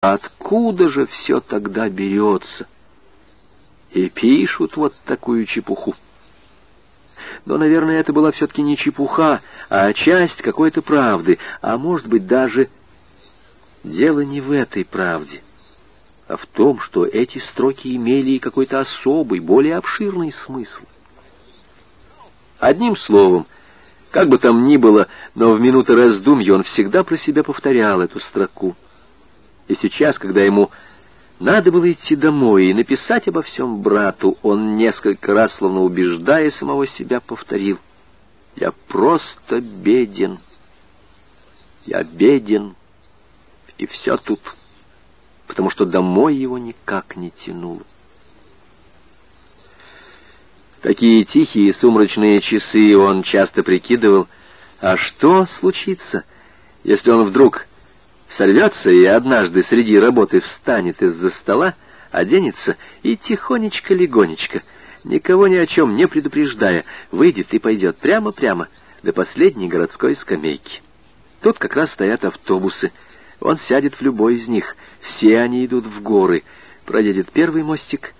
Откуда же все тогда берется? И пишут вот такую чепуху. Но, наверное, это была все-таки не чепуха, а часть какой-то правды, а может быть даже дело не в этой правде, а в том, что эти строки имели какой-то особый, более обширный смысл. Одним словом, как бы там ни было, но в минуты раздумья он всегда про себя повторял эту строку. И сейчас, когда ему надо было идти домой и написать обо всем брату, он несколько раз, словно убеждая самого себя, повторил. «Я просто беден. Я беден. И все тут, потому что домой его никак не тянуло». Такие тихие сумрачные часы он часто прикидывал, а что случится, если он вдруг сорвется и однажды среди работы встанет из-за стола, оденется и тихонечко-легонечко, никого ни о чем не предупреждая, выйдет и пойдет прямо-прямо до последней городской скамейки. Тут как раз стоят автобусы. Он сядет в любой из них. Все они идут в горы. Проедет первый мостик,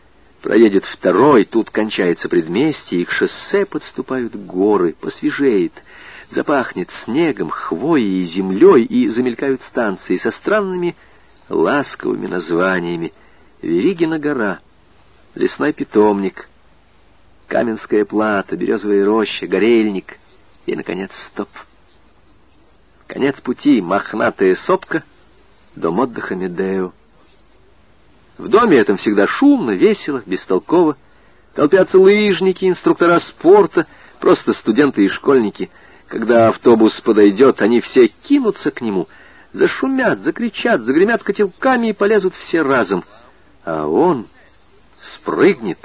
проедет второй, тут кончается предместье, и к шоссе подступают горы, посвежеет — запахнет снегом, хвоей и землей, и замелькают станции со странными ласковыми названиями. Веригина гора, лесной питомник, Каменская плата, березовая роща, горельник и, наконец, стоп. Конец пути — мохнатая сопка, дом отдыха Медео. В доме этом всегда шумно, весело, бестолково. Толпятся лыжники, инструктора спорта, просто студенты и школьники — когда автобус подойдет, они все кинутся к нему, зашумят, закричат, загремят котелками и полезут все разом. А он спрыгнет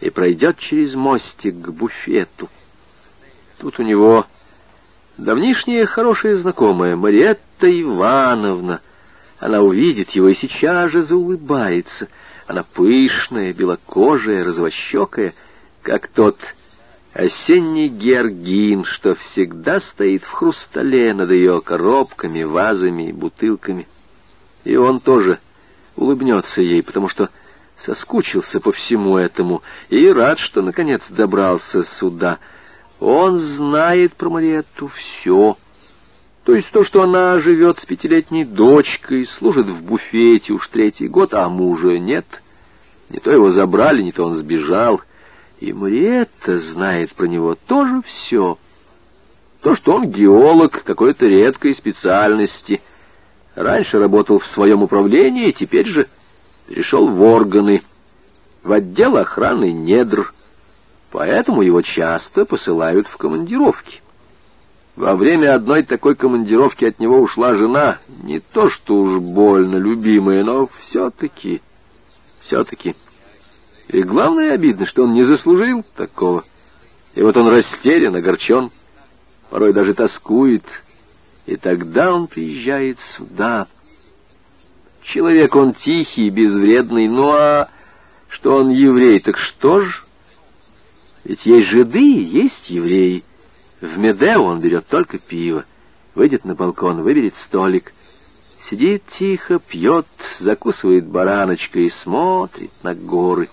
и пройдет через мостик к буфету. Тут у него давнишняя хорошая знакомая Мариетта Ивановна. Она увидит его и сейчас же заулыбается. Она пышная, белокожая, развощекая, как тот осенний георгин, что всегда стоит в хрустале над ее коробками, вазами и бутылками. И он тоже улыбнется ей, потому что соскучился по всему этому и рад, что наконец добрался сюда. Он знает про Мариетту все. То есть то, что она живет с пятилетней дочкой, служит в буфете уж третий год, а мужа нет. Не то его забрали, не то он сбежал — и Мариетта знает про него тоже все. То, что он геолог какой-то редкой специальности. Раньше работал в своем управлении, теперь же перешел в органы, в отдел охраны недр. Поэтому его часто посылают в командировки. Во время одной такой командировки от него ушла жена. Не то, что уж больно любимая, но все-таки, все-таки... И главное обидно, что он не заслужил такого. И вот он растерян, огорчен, порой даже тоскует. И тогда он приезжает сюда. Человек он тихий, безвредный, ну а что он еврей, так что ж? Ведь есть жиды, есть евреи. В Медео он берет только пиво, выйдет на балкон, выберет столик, сидит тихо, пьет, закусывает бараночкой и смотрит на горы.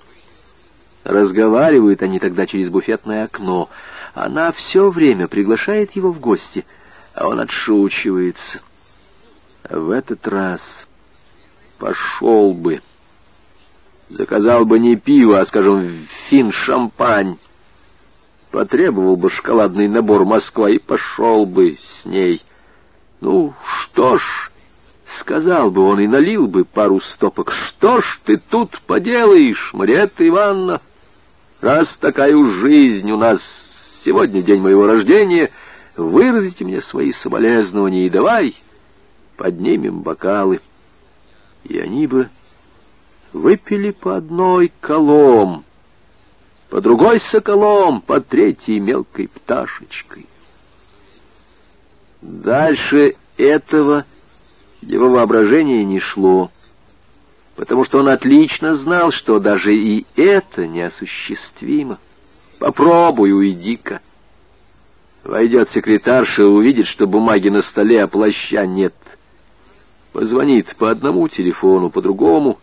Разговаривают они тогда через буфетное окно. Она все время приглашает его в гости, а он отшучивается. в этот раз пошел бы. Заказал бы не пиво, а, скажем, фин-шампань. Потребовал бы шоколадный набор Москва и пошел бы с ней. Ну, что ж, сказал бы он и налил бы пару стопок. Что ж ты тут поделаешь, Мариетта Ивановна? Раз такая уж жизнь у нас, сегодня день моего рождения, выразите мне свои соболезнования и давай поднимем бокалы. И они бы выпили по одной колом, по другой соколом, по третьей мелкой пташечкой. Дальше этого его воображение не шло потому что он отлично знал, что даже и это неосуществимо. Попробуй, уйди-ка. Войдет секретарша, увидит, что бумаги на столе, а плаща нет. Позвонит по одному телефону, по другому —